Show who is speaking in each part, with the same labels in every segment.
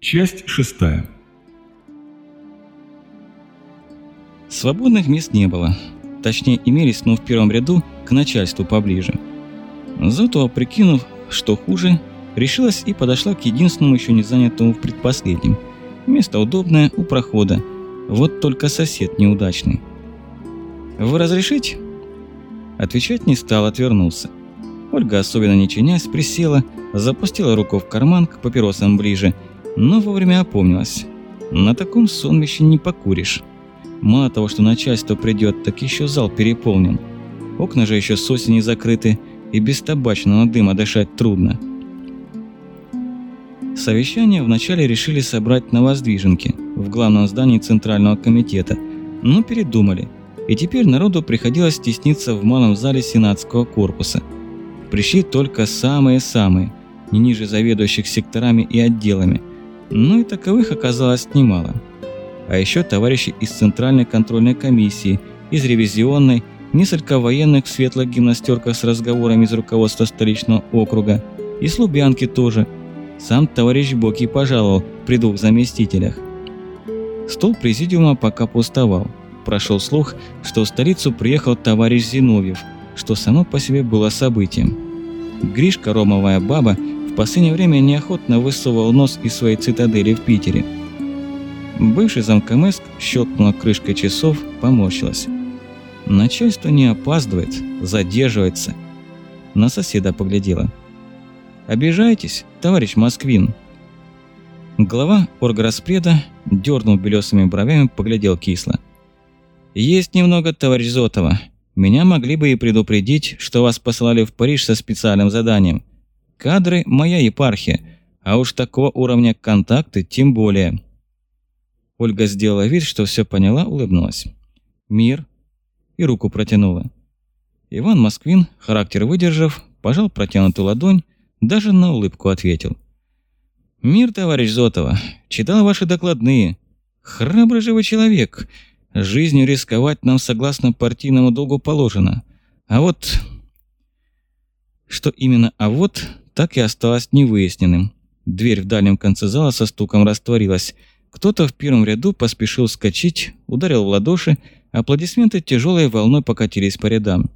Speaker 1: Часть шестая.
Speaker 2: Свободных мест не было. Точнее, имелись, но в первом ряду к начальству поближе. Зотова, прикинув, что хуже, решилась и подошла к единственному еще не занятому в предпоследнем. Место удобное, у прохода. Вот только сосед неудачный. «Вы разрешите?» Отвечать не стал, отвернулся. Ольга, особенно не чинясь, присела, запустила руку в карман к папиросам ближе – но вовремя опомнилась. На таком сонмище не покуришь. Мало того, что начальство придет, так еще зал переполнен. Окна же еще с осени закрыты, и без табачного дыма дышать трудно. Совещание вначале решили собрать на Воздвиженке, в главном здании Центрального комитета, но передумали, и теперь народу приходилось стесниться в малом зале Сенатского корпуса. Пришли только самые-самые, не ниже заведующих секторами и отделами – ну и таковых оказалось немало. А еще товарищи из Центральной контрольной комиссии, из ревизионной, несколько военных в светлых гимнастерках с разговорами из руководства столичного округа, и с Лубянки тоже. Сам товарищ Боки пожаловал при двух заместителях. Стол президиума пока пустовал. Прошел слух, что в столицу приехал товарищ Зиновьев, что само по себе было событием. Гришка, ромовая баба, последнее время неохотно высовывал нос из своей цитадели в Питере. Бывший замкомеск щелкнула крышкой часов, поморщилась. Начальство не опаздывает, задерживается. На соседа поглядела. «Обижаетесь, товарищ Москвин?» Глава орграспреда дернул белесыми бровями, поглядел кисло. «Есть немного, товарищ Зотова. Меня могли бы и предупредить, что вас посылали в Париж со специальным заданием. Кадры – моя епархия, а уж такого уровня контакты тем более. Ольга сделала вид, что все поняла, улыбнулась. «Мир?» И руку протянула. Иван Москвин, характер выдержав, пожал протянутую ладонь, даже на улыбку ответил. «Мир, товарищ Зотова, читал ваши докладные. Храбрый же вы человек. Жизнью рисковать нам согласно партийному долгу положено. А вот...» Что именно «а вот» так и осталось невыясненным. Дверь в дальнем конце зала со стуком растворилась. Кто-то в первом ряду поспешил скачать, ударил в ладоши, аплодисменты тяжелой волной покатились по рядам.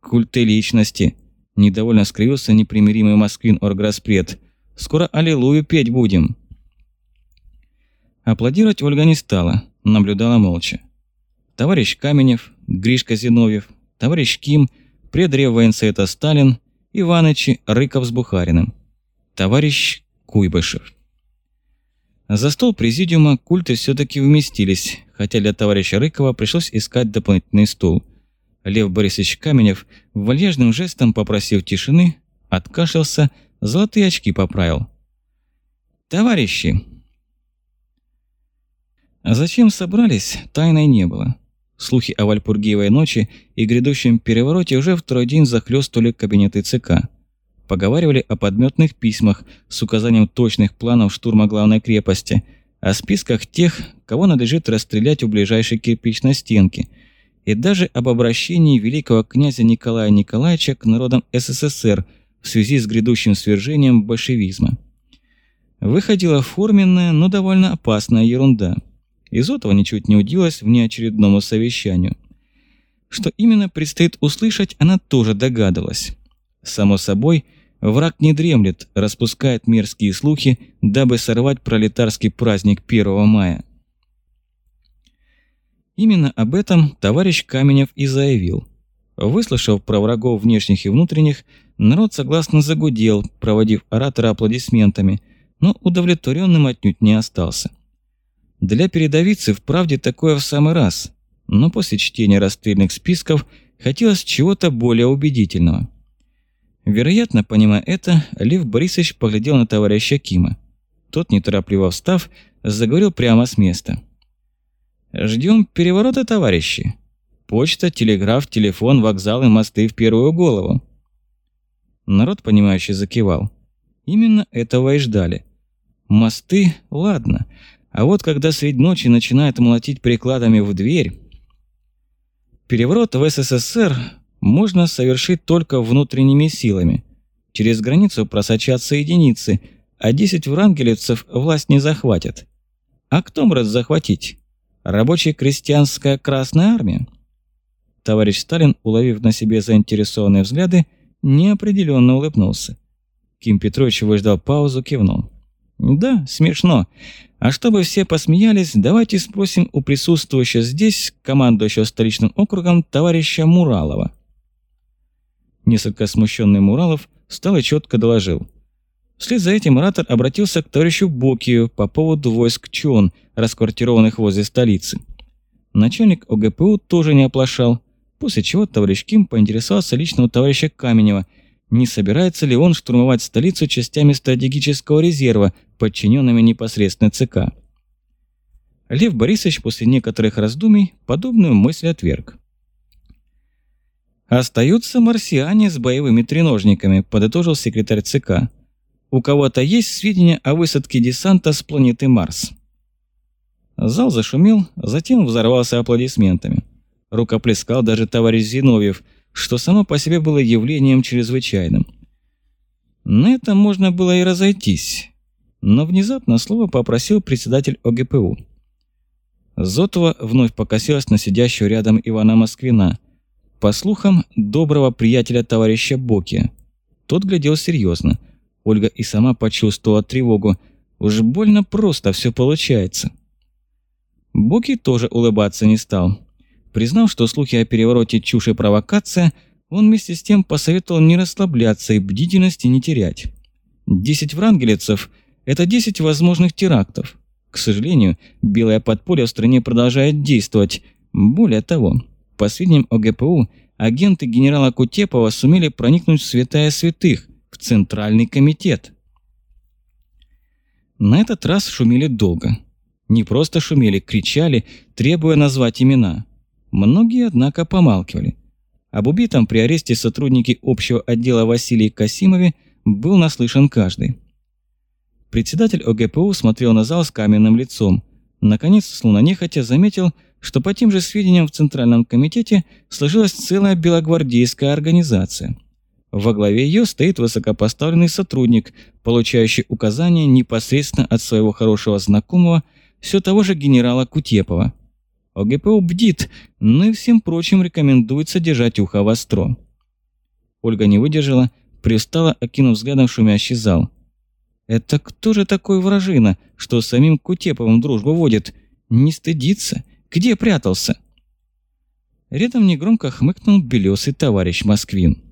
Speaker 2: «Культы личности!» – недовольно скривился непримиримый Москвин Орграспред. «Скоро аллилуйю петь будем!» Аплодировать Ольга не стала, наблюдала молча. Товарищ Каменев, Гришка Зиновьев, товарищ Ким, предреввоенсовета Сталин, Иванычи Рыков с Бухариным, товарищ Куйбышев. За стол президиума культы все-таки вместились, хотя для товарища Рыкова пришлось искать дополнительный стул. Лев Борисович Каменев вальяжным жестом попросив тишины, откашлялся, золотые очки поправил. «Товарищи!» А зачем собрались, тайной не было. Слухи о Вальпургиевой ночи и грядущем перевороте уже второй день захлёстывали кабинеты ЦК. Поговаривали о подметных письмах с указанием точных планов штурма главной крепости, о списках тех, кого надлежит расстрелять у ближайшей кирпичной стенки, и даже об обращении великого князя Николая Николаевича к народам СССР в связи с грядущим свержением большевизма. Выходила форменная, но довольно опасная ерунда – Изотова ничуть не удивилась внеочередному совещанию. Что именно предстоит услышать, она тоже догадывалась. Само собой, враг не дремлет, распускает мерзкие слухи, дабы сорвать пролетарский праздник 1 мая. Именно об этом товарищ Каменев и заявил. Выслушав про врагов внешних и внутренних, народ согласно загудел, проводив оратора аплодисментами, но удовлетворенным отнюдь не остался. Для передовицы вправде такое в самый раз, но после чтения расстрельных списков хотелось чего-то более убедительного. Вероятно, понимая это, Лев Борисович поглядел на товарища Кима. Тот, неторопливо встав, заговорил прямо с места. «Ждем переворота, товарищи. Почта, телеграф, телефон, вокзалы, мосты в первую голову». Народ, понимающий, закивал. Именно этого и ждали. Мосты, ладно, а вот когда средь ночи начинает молотить прикладами в дверь... Переворот в СССР можно совершить только внутренними силами. Через границу просочатся единицы, а 10 врангелевцев власть не захватят. А кто может захватить? Рабочая крестьянская Красная Армия? Товарищ Сталин, уловив на себе заинтересованные взгляды, неопределенно улыбнулся. Ким Петрович выждал паузу, кивнул. «Да, смешно. А чтобы все посмеялись, давайте спросим у присутствующего здесь, командующего столичным округом, товарища Муралова». Несколько смущенный Муралов встал и четко доложил. Вслед за этим оратор обратился к товарищу Бокию по поводу войск ЧОН, расквартированных возле столицы. Начальник ОГПУ тоже не оплошал, после чего товарищ Ким поинтересовался лично у товарища Каменева, не собирается ли он штурмовать столицу частями стратегического резерва, подчиненными непосредственно ЦК. Лев Борисович после некоторых раздумий подобную мысль отверг. «Остаются марсиане с боевыми треножниками», – подытожил секретарь ЦК. «У кого-то есть сведения о высадке десанта с планеты Марс?» Зал зашумел, затем взорвался аплодисментами. Рукоплескал даже товарищ Зиновьев, что само по себе было явлением чрезвычайным. На этом можно было и разойтись. Но внезапно слово попросил председатель ОГПУ. Зотова вновь покосилась на сидящего рядом Ивана Москвина – по слухам, доброго приятеля товарища Боки. Тот глядел серьезно. Ольга и сама почувствовала тревогу. Уж больно просто все получается. Боки тоже улыбаться не стал. Признав, что слухи о перевороте чушь и провокация, он вместе с тем посоветовал не расслабляться и бдительности не терять. Десять врангелецов – это десять возможных терактов. К сожалению, белое подполье в стране продолжает действовать. Более того, по сведениям ОГПУ, агенты генерала Кутепова сумели проникнуть в святая святых, в Центральный комитет. На этот раз шумели долго. Не просто шумели, кричали, требуя назвать имена. Многие, однако, помалкивали. Об убитом при аресте сотрудники общего отдела Василии Касимове был наслышан каждый. Председатель ОГПУ смотрел на зал с каменным лицом. Наконец, словно нехотя, заметил, что по тем же сведениям в Центральном комитете сложилась целая белогвардейская организация. Во главе ее стоит высокопоставленный сотрудник, получающий указания непосредственно от своего хорошего знакомого, все того же генерала Кутепова. ОГПУ бдит, но и всем прочим рекомендуется держать ухо востро. Ольга не выдержала, пристала, окинув взглядом шумящий зал. «Это кто же такой вражина, что самим Кутеповым дружбу водит? Не стыдится? Где прятался?» Рядом негромко хмыкнул белесый товарищ Москвин.